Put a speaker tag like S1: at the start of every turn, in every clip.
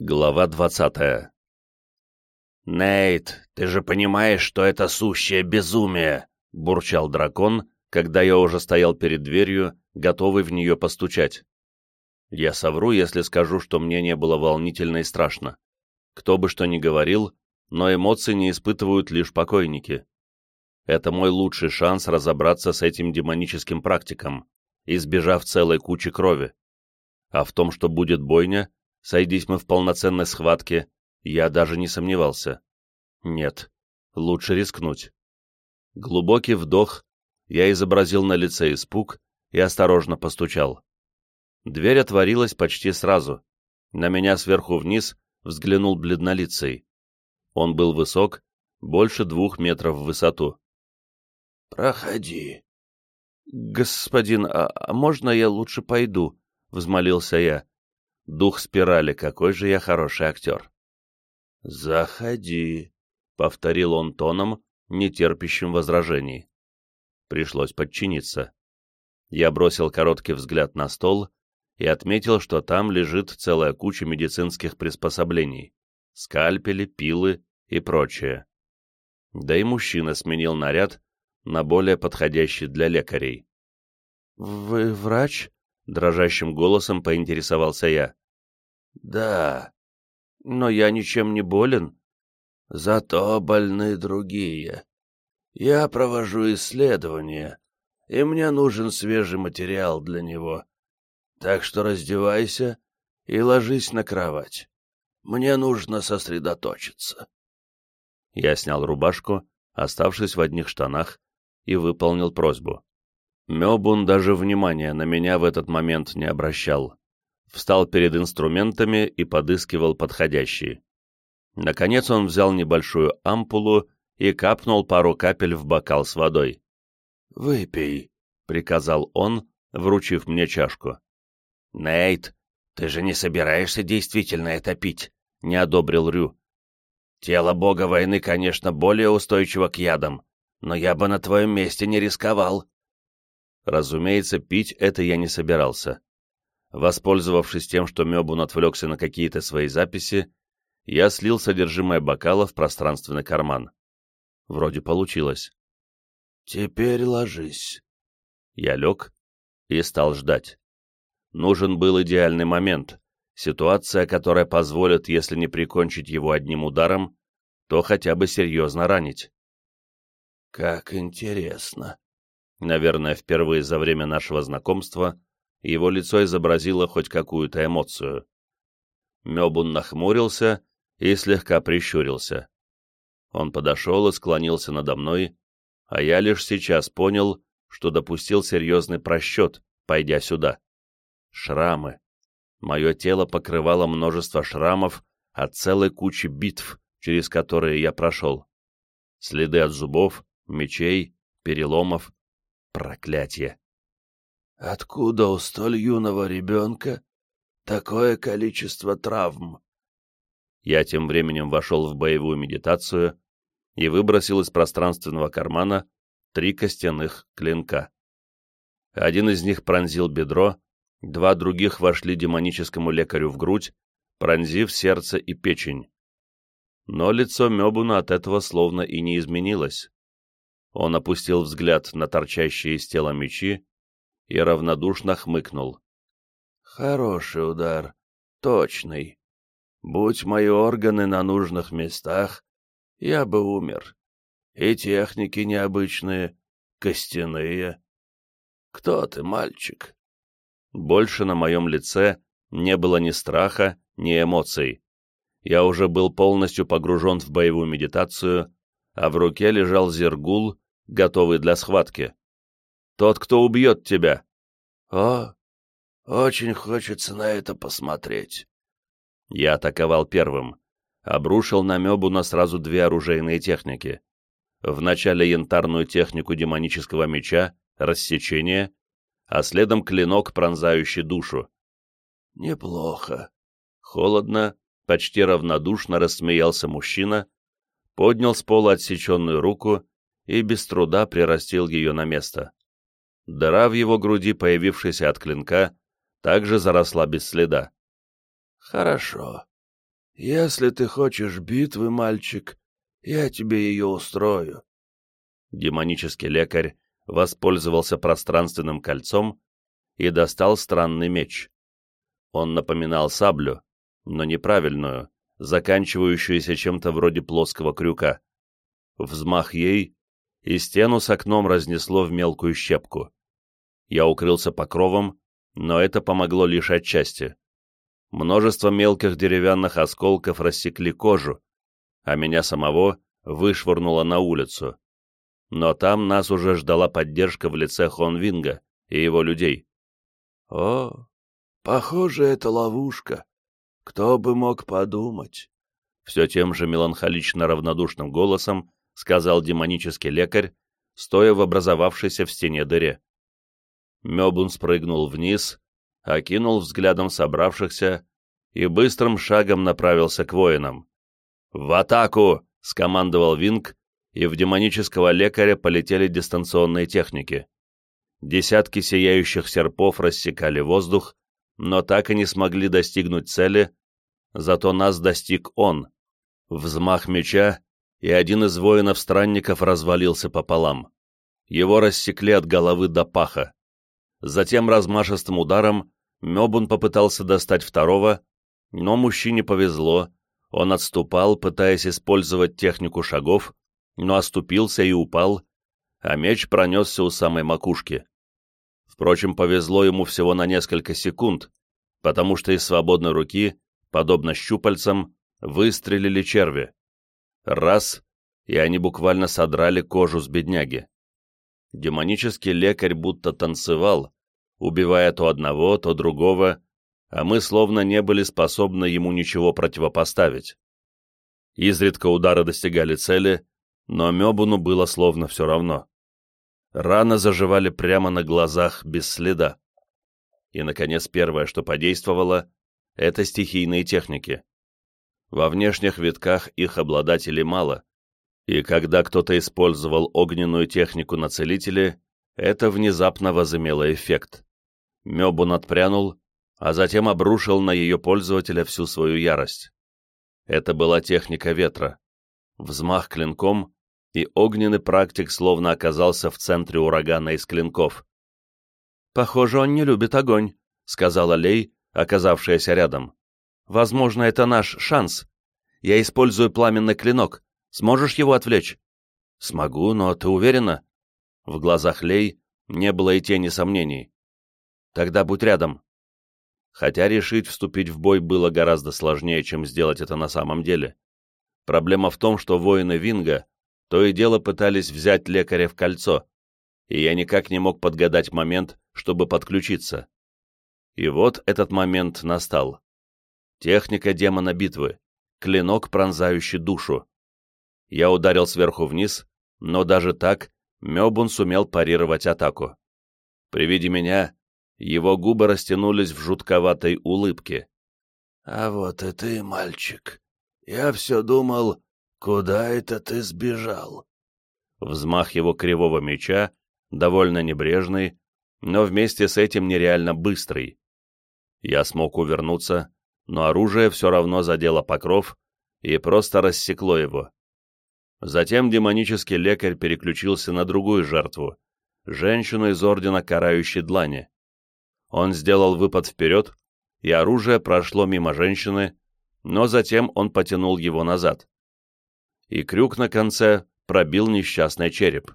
S1: Глава двадцатая «Нейт, ты же понимаешь, что это сущее безумие!» — бурчал дракон, когда я уже стоял перед дверью, готовый в нее постучать. Я совру, если скажу, что мне не было волнительно и страшно. Кто бы что ни говорил, но эмоций не испытывают лишь покойники. Это мой лучший шанс разобраться с этим демоническим практиком, избежав целой кучи крови. А в том, что будет бойня, Сойдись мы в полноценной схватке, я даже не сомневался. Нет, лучше рискнуть. Глубокий вдох, я изобразил на лице испуг и осторожно постучал. Дверь отворилась почти сразу. На меня сверху вниз взглянул бледнолицей. Он был высок, больше двух метров в высоту.
S2: «Проходи».
S1: «Господин, а, а можно я лучше пойду?» — взмолился я. Дух спирали, какой же я хороший актер.
S2: «Заходи», —
S1: повторил он тоном, нетерпящим возражений. Пришлось подчиниться. Я бросил короткий взгляд на стол и отметил, что там лежит целая куча медицинских приспособлений — скальпели, пилы и прочее. Да и мужчина сменил наряд на более подходящий для лекарей. «Вы врач?» — дрожащим голосом поинтересовался я.
S2: Да,
S1: но я ничем не болен.
S2: Зато больны другие. Я провожу исследования, и мне нужен свежий материал для него. Так что раздевайся и ложись на кровать. Мне нужно сосредоточиться.
S1: Я снял рубашку, оставшись в одних штанах, и выполнил просьбу. Мёбун даже внимания на меня в этот момент не обращал встал перед инструментами и подыскивал подходящие. Наконец он взял небольшую ампулу и капнул пару капель в бокал с водой.
S2: «Выпей», —
S1: приказал он, вручив мне чашку.
S2: «Нейт, ты же не собираешься действительно это пить?» — не одобрил Рю. «Тело бога войны, конечно, более устойчиво к ядам, но я бы на твоем месте не рисковал».
S1: Разумеется, пить это я не собирался. Воспользовавшись тем, что Мебун отвлекся на какие-то свои записи, я слил содержимое бокала в пространственный карман. Вроде получилось.
S2: «Теперь ложись».
S1: Я лег и стал ждать. Нужен был идеальный момент, ситуация, которая позволит, если не прикончить его одним ударом, то хотя бы серьезно ранить.
S2: «Как интересно».
S1: Наверное, впервые за время нашего знакомства его лицо изобразило хоть какую-то эмоцию. Мёбун нахмурился и слегка прищурился. Он подошел и склонился надо мной, а я лишь сейчас понял, что допустил серьезный просчет, пойдя сюда. Шрамы. Мое тело покрывало множество шрамов от целой кучи битв, через которые я прошел. Следы от зубов, мечей, переломов. Проклятие.
S2: Откуда у столь юного ребенка такое количество травм?
S1: Я тем временем вошел в боевую медитацию и выбросил из пространственного кармана три костяных клинка. Один из них пронзил бедро, два других вошли демоническому лекарю в грудь, пронзив сердце и печень. Но лицо Мебуна от этого словно и не изменилось. Он опустил взгляд на торчащие из тела мечи и равнодушно хмыкнул.
S2: «Хороший удар, точный. Будь мои органы на нужных местах, я бы умер. И техники необычные, костяные. Кто ты, мальчик?»
S1: Больше на моем лице не было ни страха, ни эмоций. Я уже был полностью погружен в боевую медитацию, а в руке лежал зергул, готовый для схватки. Тот, кто убьет тебя.
S2: О, очень хочется на это посмотреть.
S1: Я атаковал первым. Обрушил на Мебуна сразу две оружейные техники. Вначале янтарную технику демонического меча, рассечение, а следом клинок, пронзающий душу.
S2: Неплохо.
S1: Холодно, почти равнодушно рассмеялся мужчина, поднял с пола отсеченную руку и без труда прирастил ее на место. Дыра в его груди, появившаяся от клинка, также заросла без следа.
S2: «Хорошо. Если ты хочешь битвы, мальчик, я тебе ее устрою.
S1: Демонический лекарь воспользовался пространственным кольцом и достал странный меч. Он напоминал саблю, но неправильную, заканчивающуюся чем-то вроде плоского крюка. Взмах ей, и стену с окном разнесло в мелкую щепку. Я укрылся покровом, но это помогло лишь отчасти. Множество мелких деревянных осколков рассекли кожу, а меня самого вышвырнуло на улицу. Но там нас уже ждала поддержка в лице Хонвинга и его людей.
S2: «О, похоже, это ловушка. Кто бы мог подумать?»
S1: Все тем же меланхолично равнодушным голосом сказал демонический лекарь, стоя в образовавшейся в стене дыре. Мёбун спрыгнул вниз, окинул взглядом собравшихся и быстрым шагом направился к воинам. «В атаку!» — скомандовал Винг, и в демонического лекаря полетели дистанционные техники. Десятки сияющих серпов рассекали воздух, но так и не смогли достигнуть цели, зато нас достиг он. Взмах меча, и один из воинов-странников развалился пополам. Его рассекли от головы до паха. Затем размашистым ударом Мёбун попытался достать второго, но мужчине повезло, он отступал, пытаясь использовать технику шагов, но оступился и упал, а меч пронесся у самой макушки. Впрочем, повезло ему всего на несколько секунд, потому что из свободной руки, подобно щупальцам, выстрелили черви. Раз, и они буквально содрали кожу с бедняги. Демонический лекарь будто танцевал, убивая то одного, то другого, а мы словно не были способны ему ничего противопоставить. Изредка удары достигали цели, но Мёбуну было словно все равно. Раны заживали прямо на глазах, без следа. И, наконец, первое, что подействовало, это стихийные техники. Во внешних витках их обладателей мало, и когда кто-то использовал огненную технику на целителе, это внезапно возымело эффект. Мёбун отпрянул, а затем обрушил на ее пользователя всю свою ярость. Это была техника ветра. Взмах клинком, и огненный практик словно оказался в центре урагана из клинков. «Похоже, он не любит огонь», — сказала Лей, оказавшаяся рядом. «Возможно, это наш шанс. Я использую пламенный клинок. Сможешь его отвлечь?» «Смогу, но ты уверена?» В глазах Лей не было и тени сомнений. «Тогда будь рядом». Хотя решить вступить в бой было гораздо сложнее, чем сделать это на самом деле. Проблема в том, что воины Винга то и дело пытались взять лекаря в кольцо, и я никак не мог подгадать момент, чтобы подключиться. И вот этот момент настал. Техника демона битвы. Клинок, пронзающий душу. Я ударил сверху вниз, но даже так Мёбун сумел парировать атаку. При виде меня его губы растянулись в жутковатой улыбке.
S2: «А вот и ты, мальчик. Я все думал, «Куда это ты сбежал?»
S1: Взмах его кривого меча, довольно небрежный, но вместе с этим нереально быстрый. Я смог увернуться, но оружие все равно задело покров и просто рассекло его. Затем демонический лекарь переключился на другую жертву, женщину из Ордена Карающей Длани. Он сделал выпад вперед, и оружие прошло мимо женщины, но затем он потянул его назад и крюк на конце пробил несчастный череп.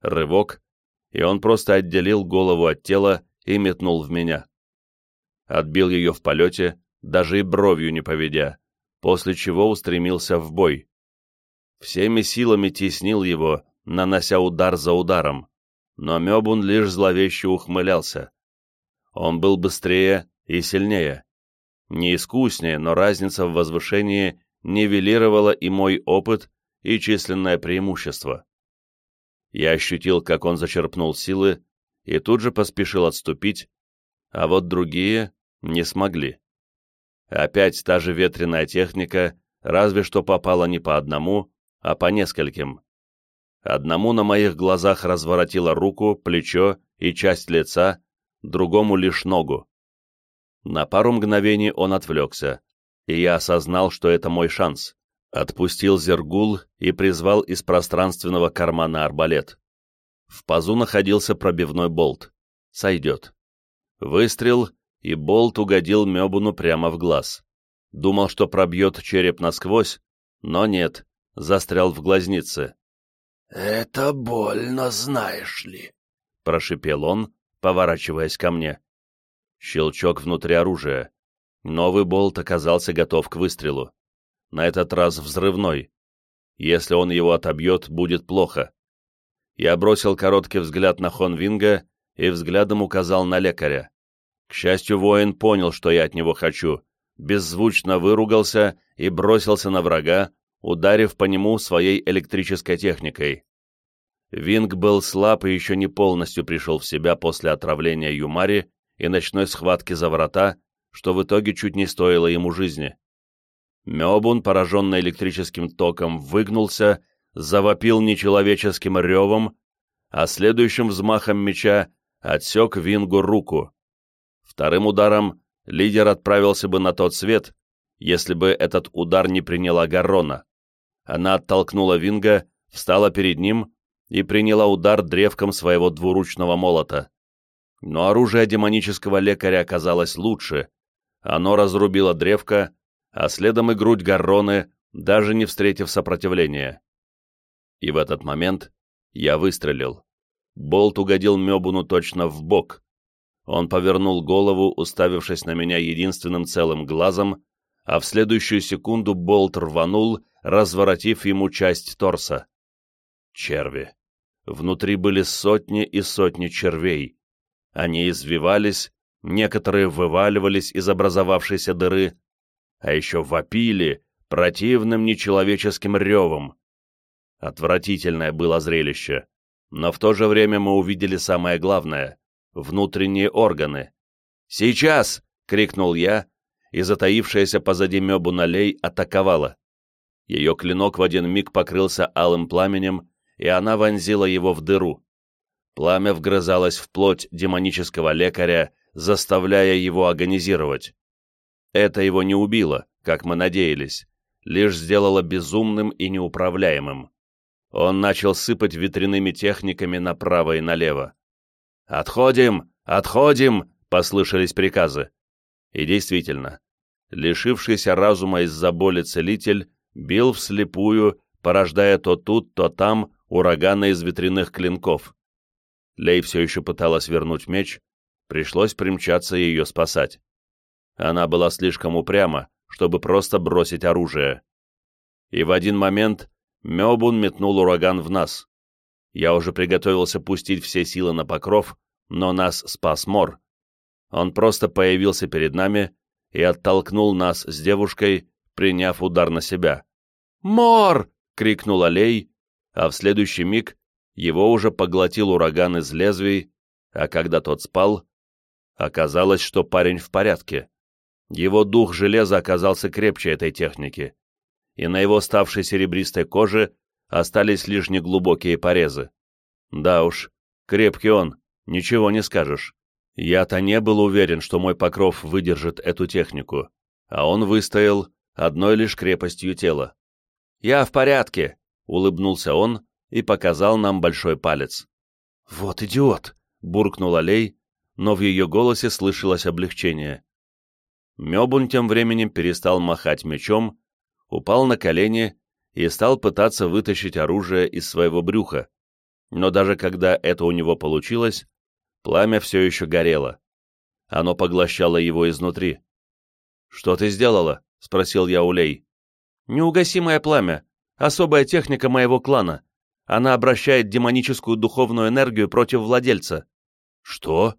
S1: Рывок, и он просто отделил голову от тела и метнул в меня. Отбил ее в полете, даже и бровью не поведя, после чего устремился в бой. Всеми силами теснил его, нанося удар за ударом, но Мёбун лишь зловеще ухмылялся. Он был быстрее и сильнее. Не искуснее, но разница в возвышении нивелировала и мой опыт, и численное преимущество. Я ощутил, как он зачерпнул силы, и тут же поспешил отступить, а вот другие не смогли. Опять та же ветреная техника, разве что попала не по одному, а по нескольким. Одному на моих глазах разворотило руку, плечо и часть лица, другому лишь ногу. На пару мгновений он отвлекся, и я осознал, что это мой шанс. Отпустил Зергул и призвал из пространственного кармана арбалет. В пазу находился пробивной болт. Сойдет. Выстрел, и болт угодил Мебуну прямо в глаз. Думал, что пробьет череп насквозь, но нет, застрял в глазнице.
S2: «Это больно, знаешь ли», — прошипел он, поворачиваясь ко мне.
S1: Щелчок внутри оружия. Новый болт оказался готов к выстрелу. На этот раз взрывной. Если он его отобьет, будет плохо. Я бросил короткий взгляд на Хонвинга и взглядом указал на лекаря. К счастью, воин понял, что я от него хочу, беззвучно выругался и бросился на врага, ударив по нему своей электрической техникой. Винг был слаб и еще не полностью пришел в себя после отравления Юмари и ночной схватки за врата, что в итоге чуть не стоило ему жизни. Мёбун, пораженный электрическим током, выгнулся, завопил нечеловеческим ревом, а следующим взмахом меча отсек Вингу руку. Вторым ударом лидер отправился бы на тот свет, если бы этот удар не приняла Гаррона. Она оттолкнула Винга, встала перед ним и приняла удар древком своего двуручного молота. Но оружие демонического лекаря оказалось лучше. Оно разрубило древко, а следом и грудь Гарроны, даже не встретив сопротивления. И в этот момент я выстрелил. Болт угодил Мебуну точно в бок. Он повернул голову, уставившись на меня единственным целым глазом, а в следующую секунду болт рванул, разворотив ему часть торса. Черви. Внутри были сотни и сотни червей. Они извивались, некоторые вываливались из образовавшейся дыры, а еще вопили противным нечеловеческим ревом. Отвратительное было зрелище, но в то же время мы увидели самое главное — внутренние органы. «Сейчас!» — крикнул я, и затаившаяся позади Мебу Налей атаковала. Ее клинок в один миг покрылся алым пламенем, и она вонзила его в дыру. Пламя вгрызалось в плоть демонического лекаря, заставляя его агонизировать. Это его не убило, как мы надеялись, лишь сделало безумным и неуправляемым. Он начал сыпать ветряными техниками направо и налево. «Отходим! Отходим!» — послышались приказы. И действительно, лишившийся разума из-за боли целитель бил вслепую, порождая то тут, то там ураганы из ветряных клинков. Лей все еще пыталась вернуть меч, пришлось примчаться ее спасать. Она была слишком упряма, чтобы просто бросить оружие. И в один момент Мёбун метнул ураган в нас. Я уже приготовился пустить все силы на покров, но нас спас Мор. Он просто появился перед нами и оттолкнул нас с девушкой, приняв удар на себя. «Мор!» — крикнул Алей, а в следующий миг его уже поглотил ураган из лезвий, а когда тот спал, оказалось, что парень в порядке. Его дух железа оказался крепче этой техники, и на его ставшей серебристой коже остались лишь неглубокие порезы. Да уж, крепкий он, ничего не скажешь. Я-то не был уверен, что мой покров выдержит эту технику, а он выстоял одной лишь крепостью тела. «Я в порядке», — улыбнулся он и показал нам большой палец. «Вот идиот!» — буркнул Алей, но в ее голосе слышалось облегчение. Мёбун тем временем перестал махать мечом, упал на колени и стал пытаться вытащить оружие из своего брюха. Но даже когда это у него получилось, пламя все еще горело. Оно поглощало его изнутри. «Что ты сделала?» — спросил я Улей. «Неугасимое пламя. Особая техника моего клана. Она обращает демоническую духовную энергию против владельца». «Что?»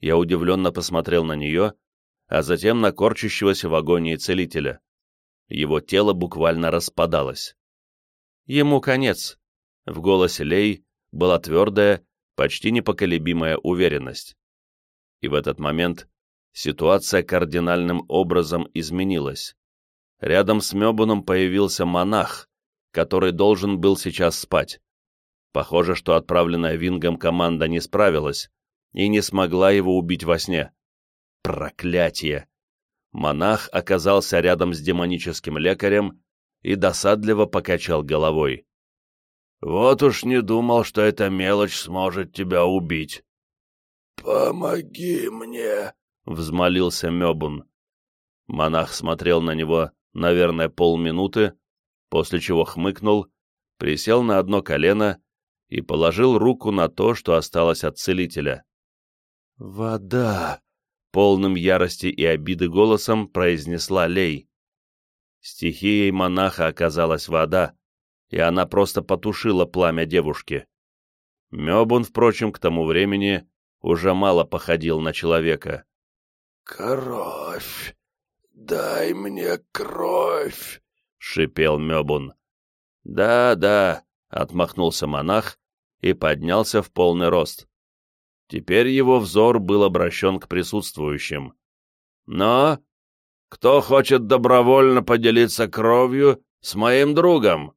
S1: Я удивленно посмотрел на нее, а затем на корчащегося в агонии целителя. Его тело буквально распадалось. Ему конец. В голосе Лей была твердая, почти непоколебимая уверенность. И в этот момент ситуация кардинальным образом изменилась. Рядом с Мёбуном появился монах, который должен был сейчас спать. Похоже, что отправленная Вингом команда не справилась и не смогла его убить во сне. Проклятие! Монах оказался рядом с демоническим лекарем и досадливо покачал головой.
S2: «Вот уж не думал, что эта мелочь сможет тебя убить». «Помоги мне!» — взмолился Мёбун.
S1: Монах смотрел на него, наверное, полминуты, после чего хмыкнул, присел на одно колено и положил руку на то, что осталось от целителя. «Вода!» — полным ярости и обиды голосом произнесла Лей. Стихией монаха оказалась вода, и она просто потушила пламя девушки. Мёбун, впрочем, к тому времени уже мало походил на человека.
S2: «Кровь! Дай мне кровь!» — шипел Мёбун.
S1: «Да, да», — отмахнулся монах и поднялся в полный рост. Теперь его взор был обращен к присутствующим. «Но кто хочет добровольно поделиться кровью с моим другом?»